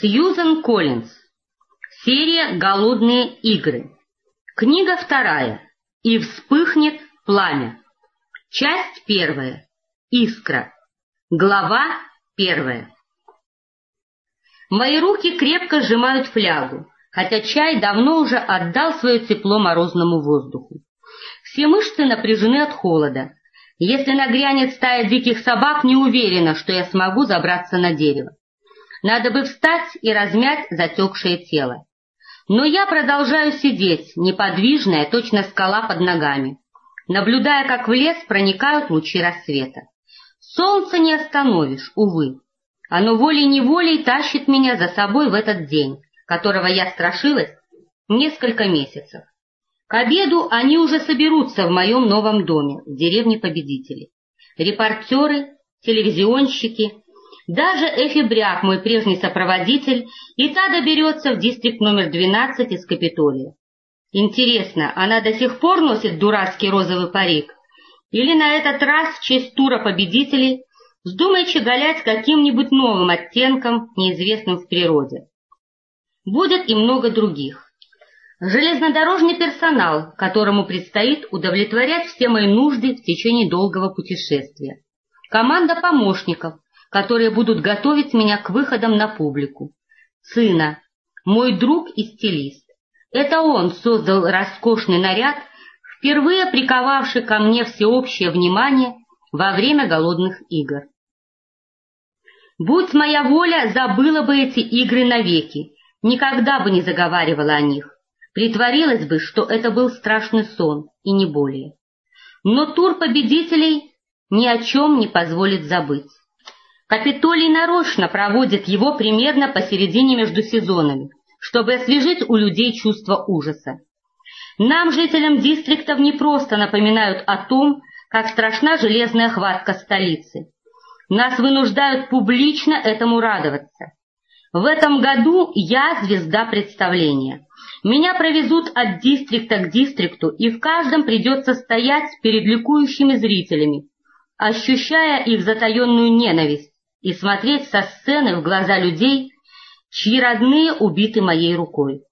Сьюзен Коллинз. Серия «Голодные игры». Книга вторая. «И вспыхнет пламя». Часть первая. Искра. Глава первая. Мои руки крепко сжимают флягу, хотя чай давно уже отдал свое тепло морозному воздуху. Все мышцы напряжены от холода. Если нагрянет стая диких собак, не уверена, что я смогу забраться на дерево. Надо бы встать и размять затекшее тело. Но я продолжаю сидеть, неподвижная, точно скала под ногами, наблюдая, как в лес проникают лучи рассвета. Солнце не остановишь, увы. Оно волей-неволей тащит меня за собой в этот день, которого я страшилась несколько месяцев. К обеду они уже соберутся в моем новом доме, в деревне Победителей. Репортеры, телевизионщики, даже Эфи Бряк, мой прежний сопроводитель, и та доберется в дистрикт номер 12 из Капитолия. Интересно, она до сих пор носит дурацкий розовый парик? Или на этот раз в честь тура победителей вздумает щеголять каким-нибудь новым оттенком, неизвестным в природе? Будет и много других. Железнодорожный персонал, которому предстоит удовлетворять все мои нужды в течение долгого путешествия. Команда помощников, которые будут готовить меня к выходам на публику. Сына, мой друг и стилист. Это он создал роскошный наряд, впервые приковавший ко мне всеобщее внимание во время голодных игр. Будь моя воля, забыла бы эти игры навеки, никогда бы не заговаривала о них. Притворилась бы, что это был страшный сон, и не более. Но тур победителей ни о чем не позволит забыть. Капитолий нарочно проводит его примерно посередине между сезонами, чтобы освежить у людей чувство ужаса. Нам, жителям дистриктов, не просто напоминают о том, как страшна железная хватка столицы. Нас вынуждают публично этому радоваться. В этом году я звезда представления. Меня провезут от дистрикта к дистрикту, и в каждом придется стоять перед ликующими зрителями, ощущая их затаенную ненависть, и смотреть со сцены в глаза людей, чьи родные убиты моей рукой.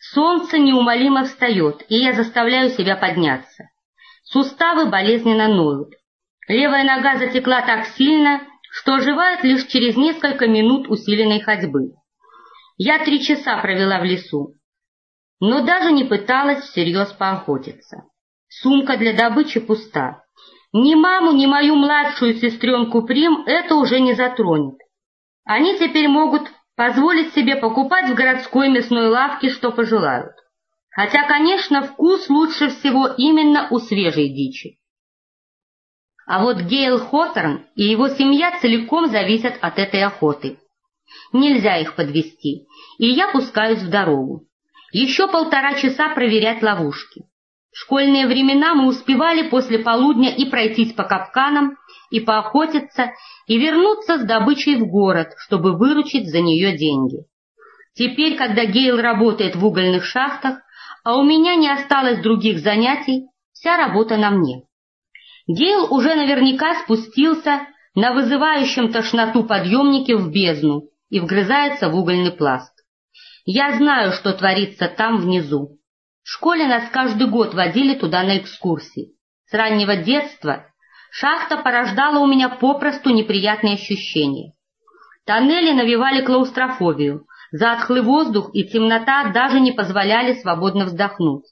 Солнце неумолимо встает, и я заставляю себя подняться. Суставы болезненно ноют. Левая нога затекла так сильно, что оживает лишь через несколько минут усиленной ходьбы. Я три часа провела в лесу, но даже не пыталась всерьез поохотиться. Сумка для добычи пуста. Ни маму, ни мою младшую сестренку Прим это уже не затронет. Они теперь могут позволить себе покупать в городской мясной лавке, что пожелают. Хотя, конечно, вкус лучше всего именно у свежей дичи. А вот Гейл Хоторн и его семья целиком зависят от этой охоты. Нельзя их подвести, и я пускаюсь в дорогу. Еще полтора часа проверять ловушки. В школьные времена мы успевали после полудня и пройтись по капканам, и поохотиться, и вернуться с добычей в город, чтобы выручить за нее деньги. Теперь, когда Гейл работает в угольных шахтах, а у меня не осталось других занятий, вся работа на мне. Гейл уже наверняка спустился на вызывающем тошноту подъемнике в бездну и вгрызается в угольный пласт. Я знаю, что творится там внизу. В школе нас каждый год водили туда на экскурсии. С раннего детства шахта порождала у меня попросту неприятные ощущения. Тоннели навевали клаустрофобию, затхлый воздух и темнота даже не позволяли свободно вздохнуть.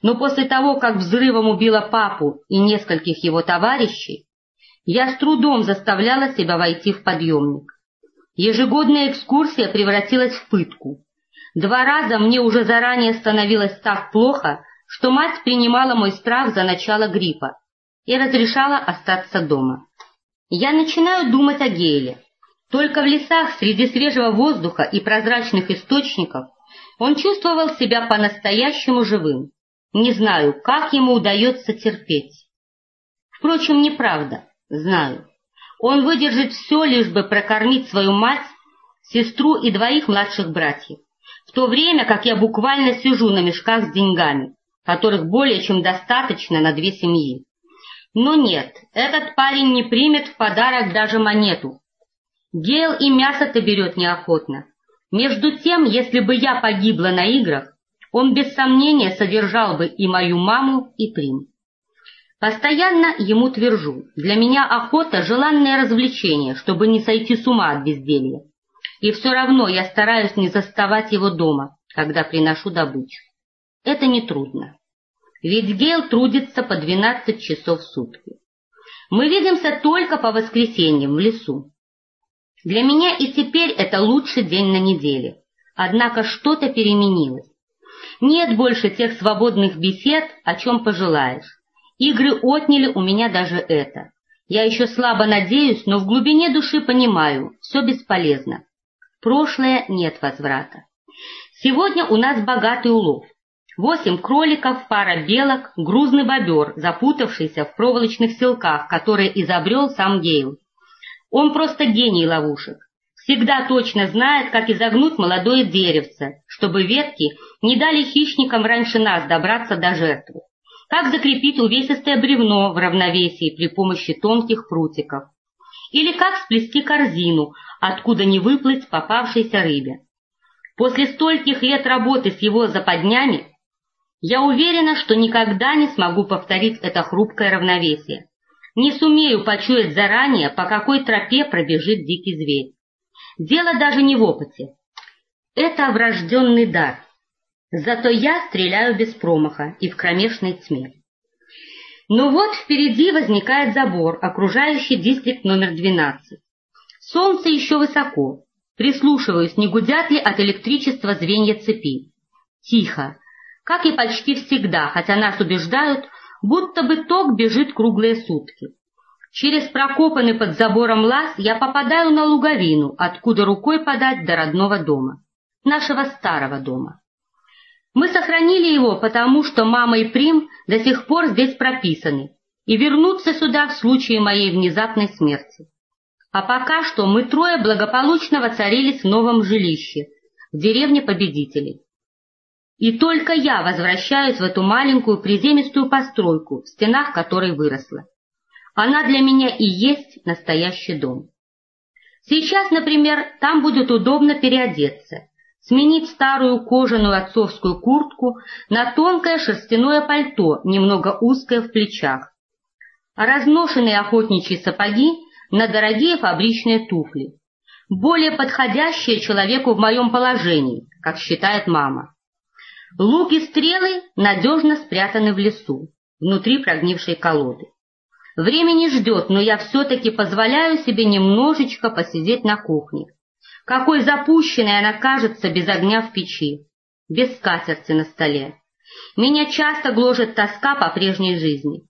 Но после того, как взрывом убила папу и нескольких его товарищей, я с трудом заставляла себя войти в подъемник. Ежегодная экскурсия превратилась в пытку. Два раза мне уже заранее становилось так плохо, что мать принимала мой страх за начало гриппа и разрешала остаться дома. Я начинаю думать о Гейле. Только в лесах среди свежего воздуха и прозрачных источников он чувствовал себя по-настоящему живым. Не знаю, как ему удается терпеть. Впрочем, неправда, знаю. Он выдержит все, лишь бы прокормить свою мать, сестру и двоих младших братьев в то время как я буквально сижу на мешках с деньгами, которых более чем достаточно на две семьи. Но нет, этот парень не примет в подарок даже монету. Гейл и мясо-то берет неохотно. Между тем, если бы я погибла на играх, он без сомнения содержал бы и мою маму, и Прим. Постоянно ему твержу, для меня охота — желанное развлечение, чтобы не сойти с ума от безделья. И все равно я стараюсь не заставать его дома, когда приношу добычу. Это нетрудно. Ведь Гейл трудится по 12 часов в сутки. Мы видимся только по воскресеньям в лесу. Для меня и теперь это лучший день на неделе. Однако что-то переменилось. Нет больше тех свободных бесед, о чем пожелаешь. Игры отняли у меня даже это. Я еще слабо надеюсь, но в глубине души понимаю, все бесполезно. Прошлое нет возврата. Сегодня у нас богатый улов. Восемь кроликов, пара белок, грузный бобер, запутавшийся в проволочных селках, которые изобрел сам Гейл. Он просто гений ловушек. Всегда точно знает, как изогнуть молодое деревце, чтобы ветки не дали хищникам раньше нас добраться до жертвы. Как закрепить увесистое бревно в равновесии при помощи тонких прутиков. Или как сплести корзину, откуда не выплыть попавшейся рыбе. После стольких лет работы с его западнями я уверена, что никогда не смогу повторить это хрупкое равновесие. Не сумею почуять заранее, по какой тропе пробежит дикий зверь. Дело даже не в опыте. Это врожденный дар. Зато я стреляю без промаха и в кромешной тьме. Но вот впереди возникает забор, окружающий дистрикт номер 12. Солнце еще высоко. Прислушиваюсь, не гудят ли от электричества звенья цепи. Тихо, как и почти всегда, хотя нас убеждают, будто бы ток бежит круглые сутки. Через прокопанный под забором лаз я попадаю на луговину, откуда рукой подать до родного дома, нашего старого дома. Мы сохранили его, потому что мама и Прим до сих пор здесь прописаны и вернутся сюда в случае моей внезапной смерти. А пока что мы трое благополучно воцарились в новом жилище, в деревне победителей. И только я возвращаюсь в эту маленькую приземистую постройку, в стенах которой выросла. Она для меня и есть настоящий дом. Сейчас, например, там будет удобно переодеться, сменить старую кожаную отцовскую куртку на тонкое шерстяное пальто, немного узкое в плечах, а разношенные охотничьи сапоги на дорогие фабричные туфли, более подходящие человеку в моем положении, как считает мама. Лук и стрелы надежно спрятаны в лесу, внутри прогнившей колоды. Время не ждет, но я все-таки позволяю себе немножечко посидеть на кухне. Какой запущенной она кажется без огня в печи, без скатерти на столе. Меня часто гложет тоска по прежней жизни.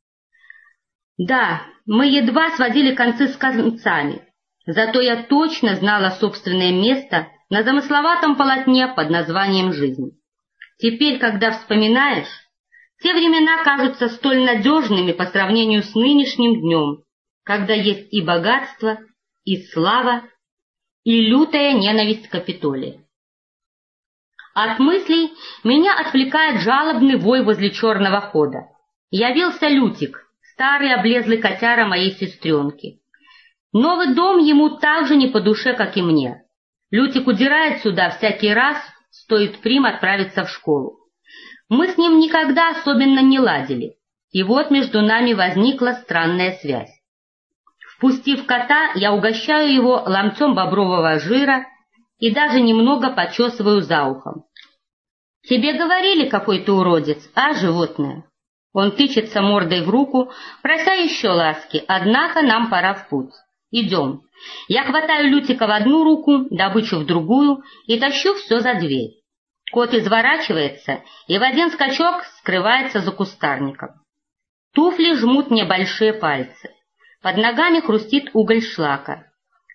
Да, мы едва сводили концы с концами, зато я точно знала собственное место на замысловатом полотне под названием «Жизнь». Теперь, когда вспоминаешь, те времена кажутся столь надежными по сравнению с нынешним днем, когда есть и богатство, и слава, и лютая ненависть Капитолия. От мыслей меня отвлекает жалобный вой возле черного хода. Явился Лютик, старый облезлый котяра моей сестренки. Новый дом ему так же не по душе, как и мне. Лютик удирает сюда всякий раз, стоит Прим отправиться в школу. Мы с ним никогда особенно не ладили, и вот между нами возникла странная связь. Впустив кота, я угощаю его ломтем бобрового жира и даже немного почесываю за ухом. «Тебе говорили, какой ты уродец, а, животное?» Он тычется мордой в руку, прося еще ласки, однако нам пора в путь. Идем. Я хватаю Лютика в одну руку, добычу в другую и тащу все за дверь. Кот изворачивается и в один скачок скрывается за кустарником. Туфли жмут мне большие пальцы. Под ногами хрустит уголь шлака.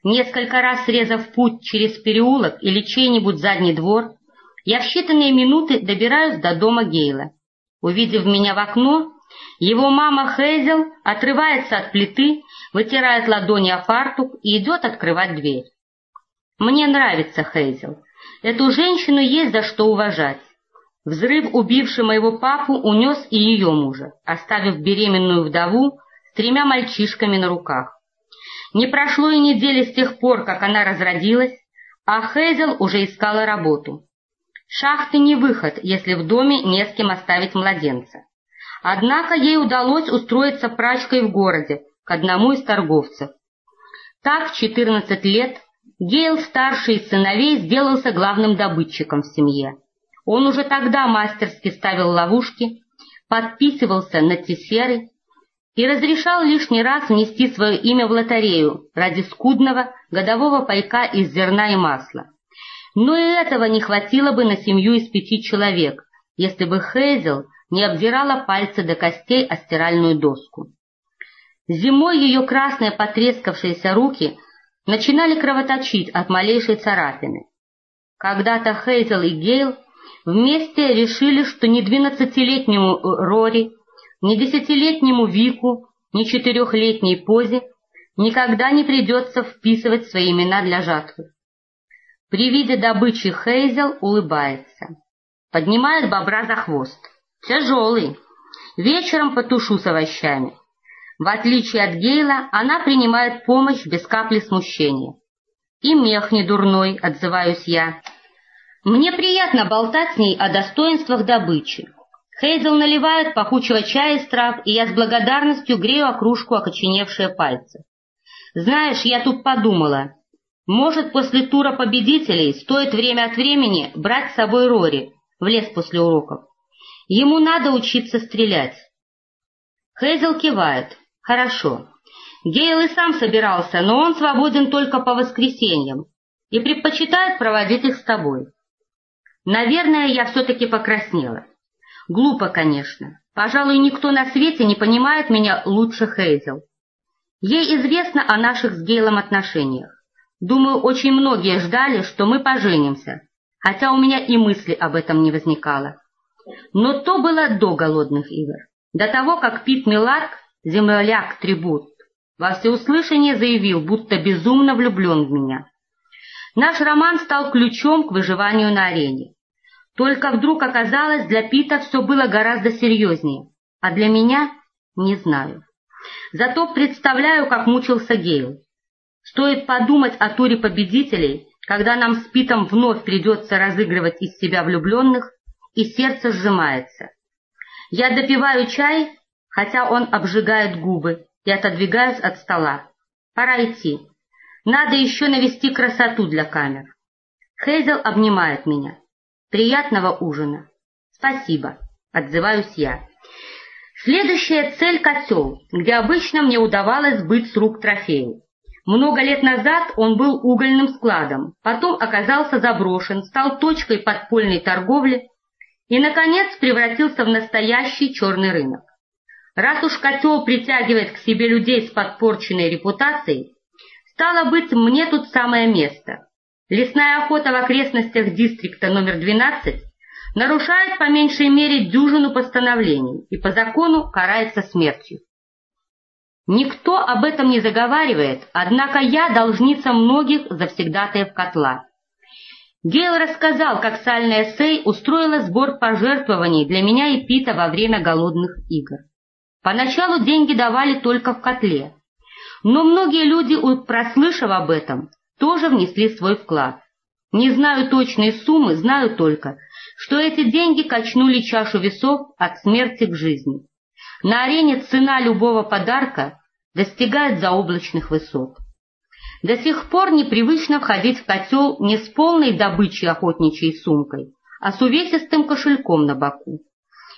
Несколько раз срезав путь через переулок или чей-нибудь задний двор, я в считанные минуты добираюсь до дома Гейла. Увидев меня в окно, его мама Хейзел отрывается от плиты, вытирает ладони о фартук и идет открывать дверь. Мне нравится Хейзел. Эту женщину есть за что уважать. Взрыв, убивший моего папу, унес и ее мужа, оставив беременную вдову с тремя мальчишками на руках. Не прошло и недели с тех пор, как она разродилась, а Хейзел уже искала работу. Шахты не выход, если в доме не с кем оставить младенца. Однако ей удалось устроиться прачкой в городе к одному из торговцев. Так в 14 лет Гейл, старший из сыновей, сделался главным добытчиком в семье. Он уже тогда мастерски ставил ловушки, подписывался на тесеры и разрешал лишний раз внести свое имя в лотерею ради скудного годового пайка из зерна и масла. Но и этого не хватило бы на семью из пяти человек, если бы Хейзел не обдирала пальцы до костей о стиральную доску. Зимой ее красные потрескавшиеся руки начинали кровоточить от малейшей царапины. Когда-то Хейзел и Гейл вместе решили, что ни двенадцатилетнему Рори, ни десятилетнему Вику, ни четырехлетней Позе никогда не придется вписывать свои имена для жатвы. При виде добычи Хейзел улыбается, поднимает бобра за хвост. Тяжелый. Вечером потушу с овощами. В отличие от Гейла, она принимает помощь без капли смущения. И мех не дурной, отзываюсь я. Мне приятно болтать с ней о достоинствах добычи. Хейзел наливает пахучего чая из трав, и я с благодарностью грею окружку окоченевшие пальцы. Знаешь, я тут подумала, может, после тура победителей стоит время от времени брать с собой Рори в лес после уроков. Ему надо учиться стрелять. Хейзел кивает. Хорошо. Гейл и сам собирался, но он свободен только по воскресеньям и предпочитает проводить их с тобой. Наверное, я все-таки покраснела. Глупо, конечно. Пожалуй, никто на свете не понимает меня лучше Хейзел. Ей известно о наших с Гейлом отношениях. Думаю, очень многие ждали, что мы поженимся, хотя у меня и мысли об этом не возникало. Но то было до голодных игр, до того, как Пит Миларк, земляк-трибут, во всеуслышание заявил, будто безумно влюблен в меня. Наш роман стал ключом к выживанию на арене. Только вдруг оказалось, для Пита все было гораздо серьезнее, а для меня — не знаю. Зато представляю, как мучился Гейл. Стоит подумать о туре победителей, когда нам с Питом вновь придется разыгрывать из себя влюбленных, и сердце сжимается. Я допиваю чай, хотя он обжигает губы, и отодвигаюсь от стола. Пора идти. Надо еще навести красоту для камер. Хейзел обнимает меня. Приятного ужина. Спасибо, отзываюсь я. Следующая цель — котел, где обычно мне удавалось быть с рук трофею. Много лет назад он был угольным складом, потом оказался заброшен, стал точкой подпольной торговли, и, наконец, превратился в настоящий черный рынок. Раз уж котел притягивает к себе людей с подпорченной репутацией, стало быть, мне тут самое место. Лесная охота в окрестностях дистрикта номер 12 нарушает по меньшей мере дюжину постановлений и по закону карается смертью. Никто об этом не заговаривает, однако я должница многих завсегдатаев котла. Гейл рассказал, как сальная Сей устроила сбор пожертвований для меня и Пита во время голодных игр. Поначалу деньги давали только в котле, но многие люди, прослышав об этом, тоже внесли свой вклад. Не знаю точной суммы, знаю только, что эти деньги качнули чашу весов от смерти к жизни. На арене цена любого подарка достигает заоблачных высот. До сих пор непривычно входить в котел не с полной добычей охотничьей сумкой, а с увесистым кошельком на боку.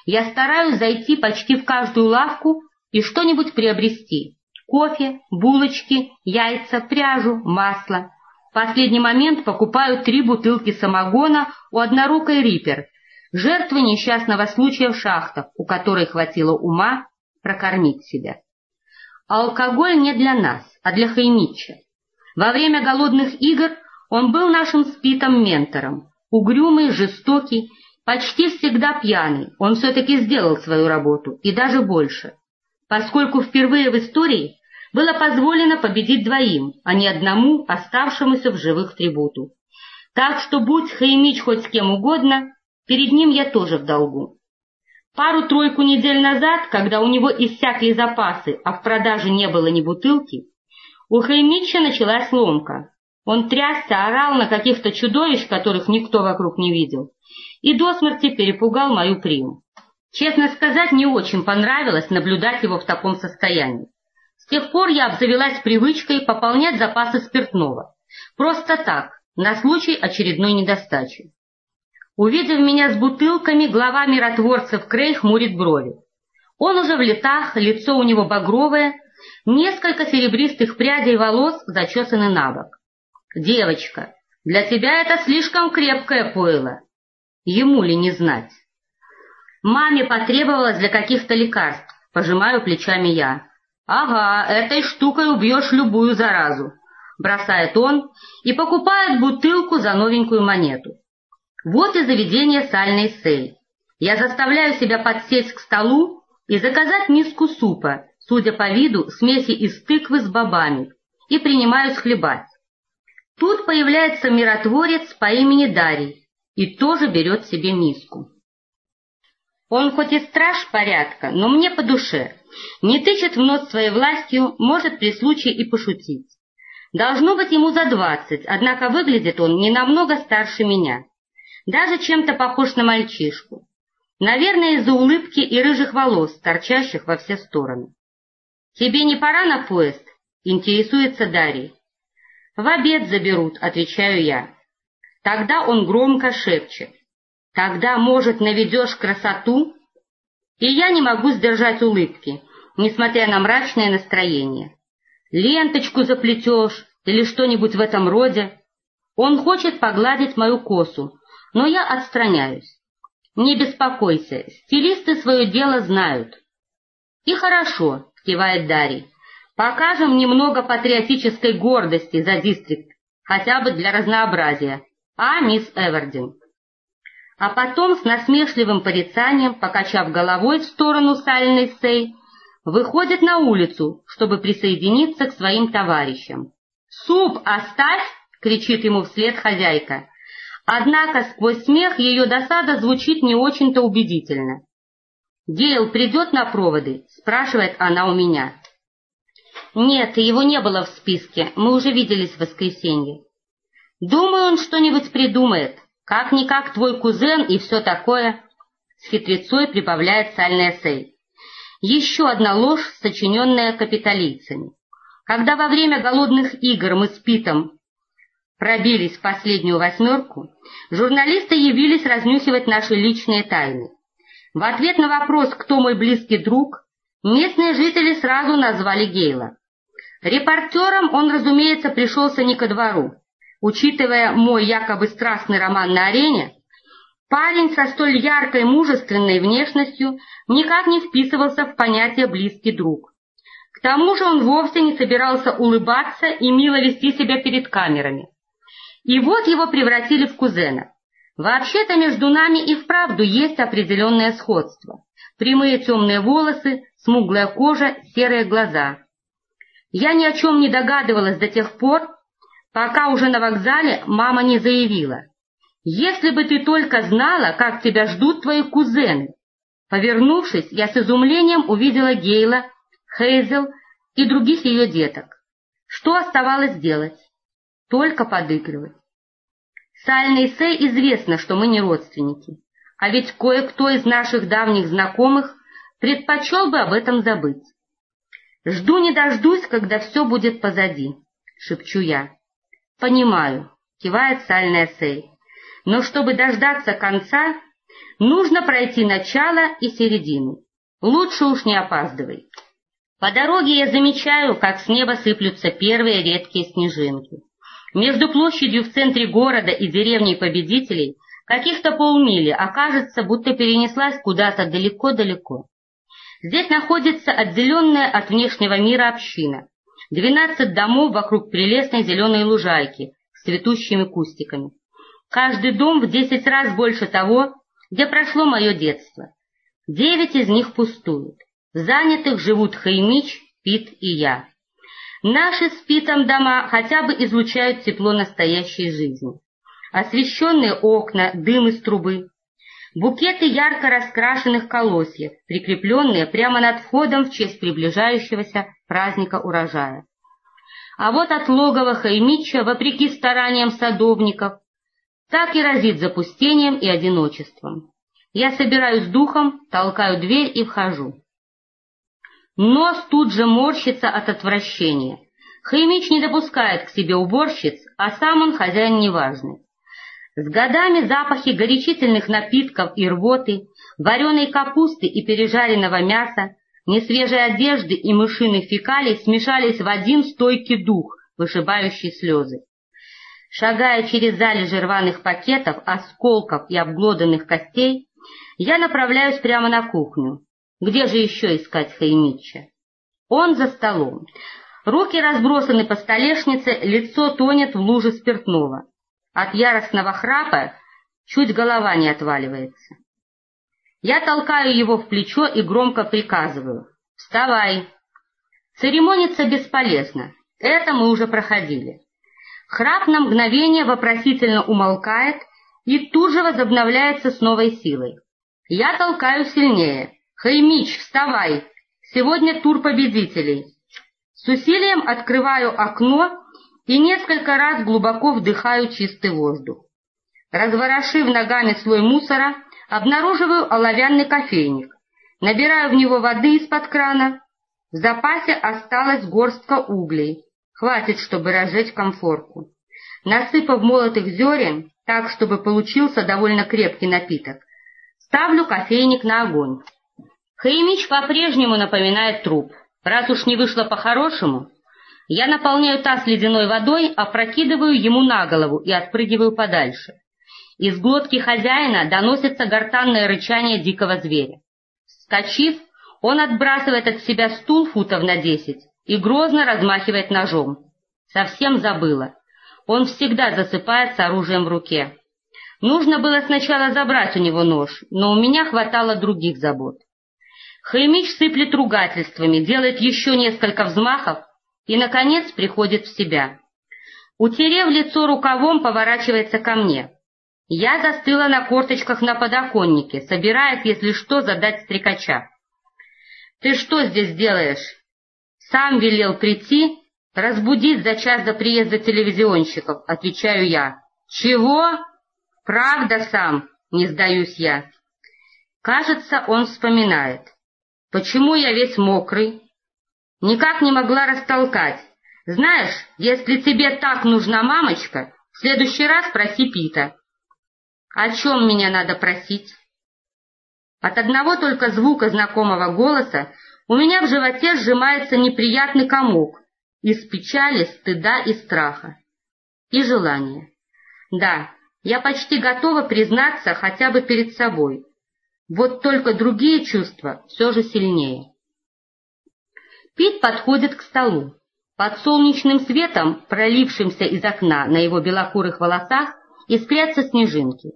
Я стараюсь зайти почти в каждую лавку и что-нибудь приобрести. Кофе, булочки, яйца, пряжу, масло. В последний момент покупаю три бутылки самогона у однорукой Риппер, жертвы несчастного случая в шахтах, у которой хватило ума прокормить себя. Алкоголь не для нас, а для Хаймича. Во время голодных игр он был нашим спитом ментором. Угрюмый, жестокий, почти всегда пьяный, он все-таки сделал свою работу, и даже больше. Поскольку впервые в истории было позволено победить двоим, а не одному оставшемуся в живых трибуту. Так что будь Хаймич хоть с кем угодно, перед ним я тоже в долгу. Пару-тройку недель назад, когда у него иссякли запасы, а в продаже не было ни бутылки, у Хаймича началась ломка. Он трясся, орал на каких-то чудовищ, которых никто вокруг не видел, и до смерти перепугал мою приму. Честно сказать, не очень понравилось наблюдать его в таком состоянии. С тех пор я обзавелась привычкой пополнять запасы спиртного. Просто так, на случай очередной недостачи. Увидев меня с бутылками, глава миротворцев Крей хмурит брови. Он уже в летах, лицо у него багровое, несколько серебристых прядей волос зачесаны на бок. «Девочка, для тебя это слишком крепкое пойло. Ему ли не знать?» Маме потребовалось для каких-то лекарств, пожимаю плечами я. «Ага, этой штукой убьешь любую заразу», — бросает он и покупает бутылку за новенькую монету. Вот и заведение сальной сей. Я заставляю себя подсесть к столу и заказать миску супа, судя по виду, смеси из тыквы с бобами, и принимаюсь хлебать. Тут появляется миротворец по имени Дарий и тоже берет себе миску. Он хоть и страж порядка, но мне по душе. Не тычет в нос своей властью, может при случае и пошутить. Должно быть ему за двадцать, однако выглядит он не намного старше меня. Даже чем-то похож на мальчишку. Наверное, из-за улыбки и рыжих волос, торчащих во все стороны. «Тебе не пора на поезд?» — интересуется Дарий. «В обед заберут», — отвечаю я. Тогда он громко шепчет. Тогда, может, наведешь красоту? И я не могу сдержать улыбки, несмотря на мрачное настроение. Ленточку заплетешь или что-нибудь в этом роде. Он хочет погладить мою косу, но я отстраняюсь. Не беспокойся, стилисты свое дело знают. И хорошо, кивает Дарий. Покажем немного патриотической гордости за дистрикт, хотя бы для разнообразия. А, мисс Эвердин? а потом с насмешливым порицанием, покачав головой в сторону сальной сей, выходит на улицу, чтобы присоединиться к своим товарищам. «Суп оставь!» — кричит ему вслед хозяйка. Однако сквозь смех ее досада звучит не очень-то убедительно. «Гейл придет на проводы?» — спрашивает она у меня. «Нет, его не было в списке, мы уже виделись в воскресенье». «Думаю, он что-нибудь придумает», как-никак твой кузен и все такое. С хитрецой прибавляет сальный эссей. Еще одна ложь, сочиненная капиталийцами. Когда во время голодных игр мы с Питом пробились в последнюю восьмерку, журналисты явились разнюхивать наши личные тайны. В ответ на вопрос «Кто мой близкий друг?» местные жители сразу назвали Гейла. Репортером он, разумеется, пришелся не ко двору. Учитывая мой якобы страстный роман на арене, парень со столь яркой мужественной внешностью никак не вписывался в понятие «близкий друг». К тому же он вовсе не собирался улыбаться и мило вести себя перед камерами. И вот его превратили в кузена. Вообще-то между нами и вправду есть определенное сходство. Прямые темные волосы, смуглая кожа, серые глаза. Я ни о чем не догадывалась до тех пор, пока уже на вокзале мама не заявила. «Если бы ты только знала, как тебя ждут твои кузены!» Повернувшись, я с изумлением увидела Гейла, Хейзел и других ее деток. Что оставалось делать? Только подыгрывать. Сальной Сэй известно, что мы не родственники, а ведь кое-кто из наших давних знакомых предпочел бы об этом забыть. «Жду не дождусь, когда все будет позади», — шепчу я. «Понимаю», — кивает сальный Сей. «Но чтобы дождаться конца, нужно пройти начало и середину. Лучше уж не опаздывай». По дороге я замечаю, как с неба сыплются первые редкие снежинки. Между площадью в центре города и деревней победителей каких-то полмили, окажется, будто перенеслась куда-то далеко-далеко. Здесь находится отделенная от внешнего мира община, Двенадцать домов вокруг прелестной зеленой лужайки с цветущими кустиками. Каждый дом в десять раз больше того, где прошло мое детство. Девять из них пустуют. В занятых живут Хаймич, Пит и я. Наши с Питом дома хотя бы излучают тепло настоящей жизни. Освещенные окна, дым из трубы. Букеты ярко раскрашенных колосьев, прикрепленные прямо над входом в честь приближающегося праздника урожая. А вот от логова Хаймича, вопреки стараниям садовников, так и разит запустением и одиночеством. Я собираюсь духом, толкаю дверь и вхожу. Нос тут же морщится от отвращения. Хаймич не допускает к себе уборщиц, а сам он хозяин неважный. С годами запахи горячительных напитков и рвоты, вареной капусты и пережаренного мяса, несвежей одежды и мышиных фекалий смешались в один стойкий дух, вышибающий слезы. Шагая через залежи рваных пакетов, осколков и обглоданных костей, я направляюсь прямо на кухню. Где же еще искать Хаймича? Он за столом. Руки разбросаны по столешнице, лицо тонет в луже спиртного. От яростного храпа чуть голова не отваливается. Я толкаю его в плечо и громко приказываю. «Вставай!» Церемониться бесполезно. Это мы уже проходили. Храп на мгновение вопросительно умолкает и тут же возобновляется с новой силой. Я толкаю сильнее. «Хаймич, вставай! Сегодня тур победителей!» С усилием открываю окно и несколько раз глубоко вдыхаю чистый воздух. Разворошив ногами слой мусора, обнаруживаю оловянный кофейник, набираю в него воды из-под крана. В запасе осталась горстка углей, хватит, чтобы разжечь комфорку. Насыпав молотых зерен, так, чтобы получился довольно крепкий напиток, ставлю кофейник на огонь. Хаймич по-прежнему напоминает труп. Раз уж не вышло по-хорошему, я наполняю таз ледяной водой, опрокидываю ему на голову и отпрыгиваю подальше. Из глотки хозяина доносится гортанное рычание дикого зверя. Скочив, он отбрасывает от себя стул футов на десять и грозно размахивает ножом. Совсем забыла. Он всегда засыпает с оружием в руке. Нужно было сначала забрать у него нож, но у меня хватало других забот. Хаймич сыплет ругательствами, делает еще несколько взмахов и, наконец, приходит в себя. Утерев лицо рукавом, поворачивается ко мне. Я застыла на корточках на подоконнике, собираясь, если что, задать стрекача. «Ты что здесь делаешь?» «Сам велел прийти, разбудить за час до приезда телевизионщиков», — отвечаю я. «Чего?» «Правда сам», — не сдаюсь я. Кажется, он вспоминает. «Почему я весь мокрый?» Никак не могла растолкать. Знаешь, если тебе так нужна мамочка, в следующий раз проси Пита. О чем меня надо просить? От одного только звука знакомого голоса у меня в животе сжимается неприятный комок из печали, стыда и страха. И желания. Да, я почти готова признаться хотя бы перед собой. Вот только другие чувства все же сильнее. Пит подходит к столу. Под солнечным светом, пролившимся из окна на его белокурых волосах, искрятся снежинки.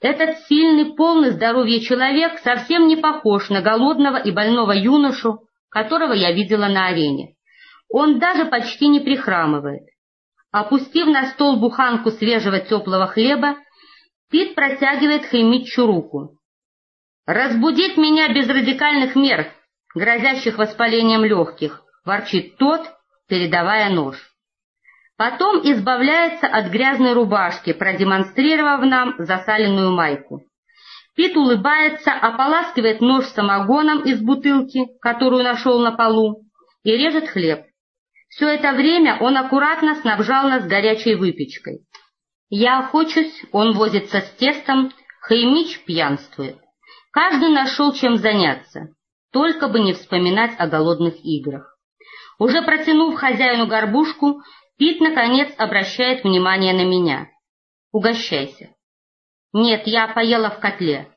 Этот сильный, полный здоровья человек совсем не похож на голодного и больного юношу, которого я видела на арене. Он даже почти не прихрамывает. Опустив на стол буханку свежего теплого хлеба, Пит протягивает Хаймитчу руку. «Разбудить меня без радикальных мер, грозящих воспалением легких, ворчит тот, передавая нож. Потом избавляется от грязной рубашки, продемонстрировав нам засаленную майку. Пит улыбается, ополаскивает нож самогоном из бутылки, которую нашел на полу, и режет хлеб. Все это время он аккуратно снабжал нас горячей выпечкой. Я охочусь, он возится с тестом, Хаймич пьянствует. Каждый нашел чем заняться. Только бы не вспоминать о голодных играх. Уже протянув хозяину горбушку, Пит, наконец, обращает внимание на меня. «Угощайся». «Нет, я поела в котле.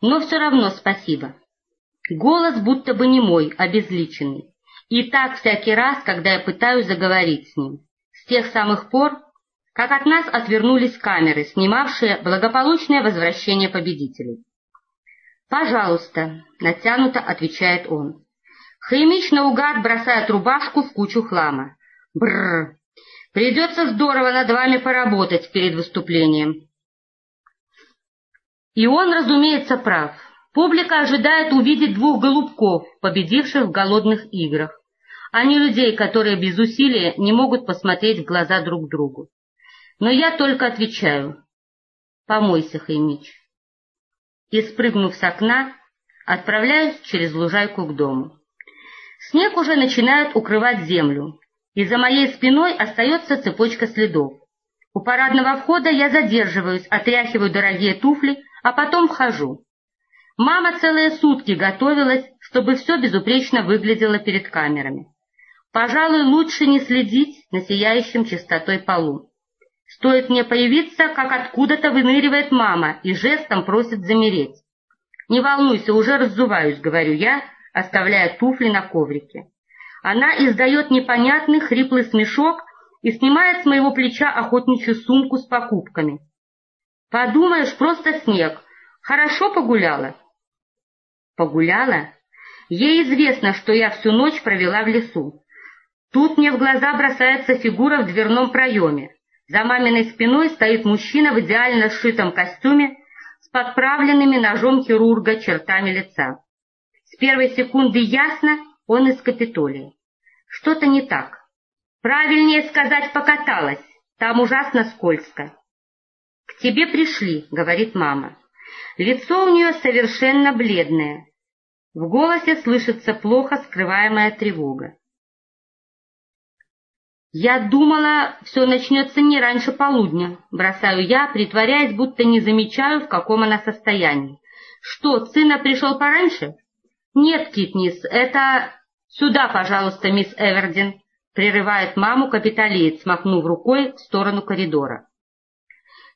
Но все равно спасибо». Голос будто бы не мой, обезличенный. И так всякий раз, когда я пытаюсь заговорить с ним. С тех самых пор, как от нас отвернулись камеры, снимавшие благополучное возвращение победителей. «Пожалуйста», — натянуто отвечает он. Хаймич наугад бросает рубашку в кучу хлама. Бррр, придется здорово над вами поработать перед выступлением. И он, разумеется, прав. Публика ожидает увидеть двух голубков, победивших в голодных играх. а не людей, которые без усилия не могут посмотреть в глаза друг другу. Но я только отвечаю «Помойся, Хаймич». И, спрыгнув с окна, отправляюсь через лужайку к дому. Снег уже начинает укрывать землю, и за моей спиной остается цепочка следов. У парадного входа я задерживаюсь, отряхиваю дорогие туфли, а потом вхожу. Мама целые сутки готовилась, чтобы все безупречно выглядело перед камерами. Пожалуй, лучше не следить на сияющем чистотой полу. Стоит мне появиться, как откуда-то выныривает мама и жестом просит замереть. «Не волнуйся, уже раззуваюсь», — говорю я, оставляя туфли на коврике. Она издает непонятный хриплый смешок и снимает с моего плеча охотничью сумку с покупками. «Подумаешь, просто снег. Хорошо погуляла?» «Погуляла?» Ей известно, что я всю ночь провела в лесу. Тут мне в глаза бросается фигура в дверном проеме. За маминой спиной стоит мужчина в идеально сшитом костюме с подправленными ножом хирурга чертами лица. С первой секунды ясно, он из Капитолия. Что-то не так. Правильнее сказать, покаталась. Там ужасно скользко. «К тебе пришли», — говорит мама. Лицо у нее совершенно бледное. В голосе слышится плохо скрываемая тревога. «Я думала, все начнется не раньше полудня», — бросаю я, притворяясь, будто не замечаю, в каком она состоянии. «Что, сына пришел пораньше?» «Нет, Китнис, это...» «Сюда, пожалуйста, мисс Эвердин», — прерывает маму капиталиец, махнув рукой в сторону коридора.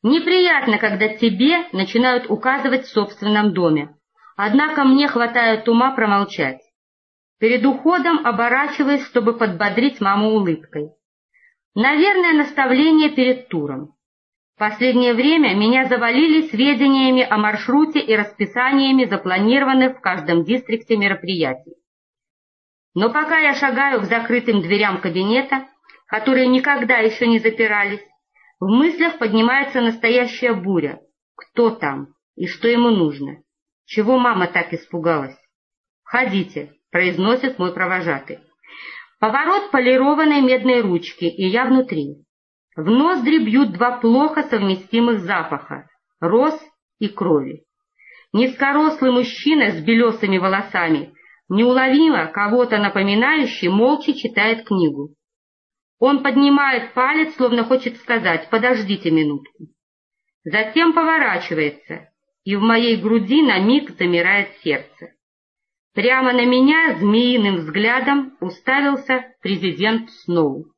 «Неприятно, когда тебе начинают указывать в собственном доме. Однако мне хватает ума промолчать. Перед уходом оборачиваюсь, чтобы подбодрить маму улыбкой. Наверное, наставление перед туром. В последнее время меня завалили сведениями о маршруте и расписаниями запланированных в каждом дистрикте мероприятий. Но пока я шагаю к закрытым дверям кабинета, которые никогда еще не запирались, в мыслях поднимается настоящая буря. Кто там и что ему нужно? Чего мама так испугалась? «Входите», — произносит мой провожатый. Поворот полированной медной ручки, и я внутри. В ноздри бьют два плохо совместимых запаха — роз и крови. Низкорослый мужчина с белесыми волосами, неуловимо кого-то напоминающий, молча читает книгу. Он поднимает палец, словно хочет сказать «подождите минутку». Затем поворачивается, и в моей груди на миг замирает сердце. Прямо на меня змеиным взглядом уставился президент Сноу.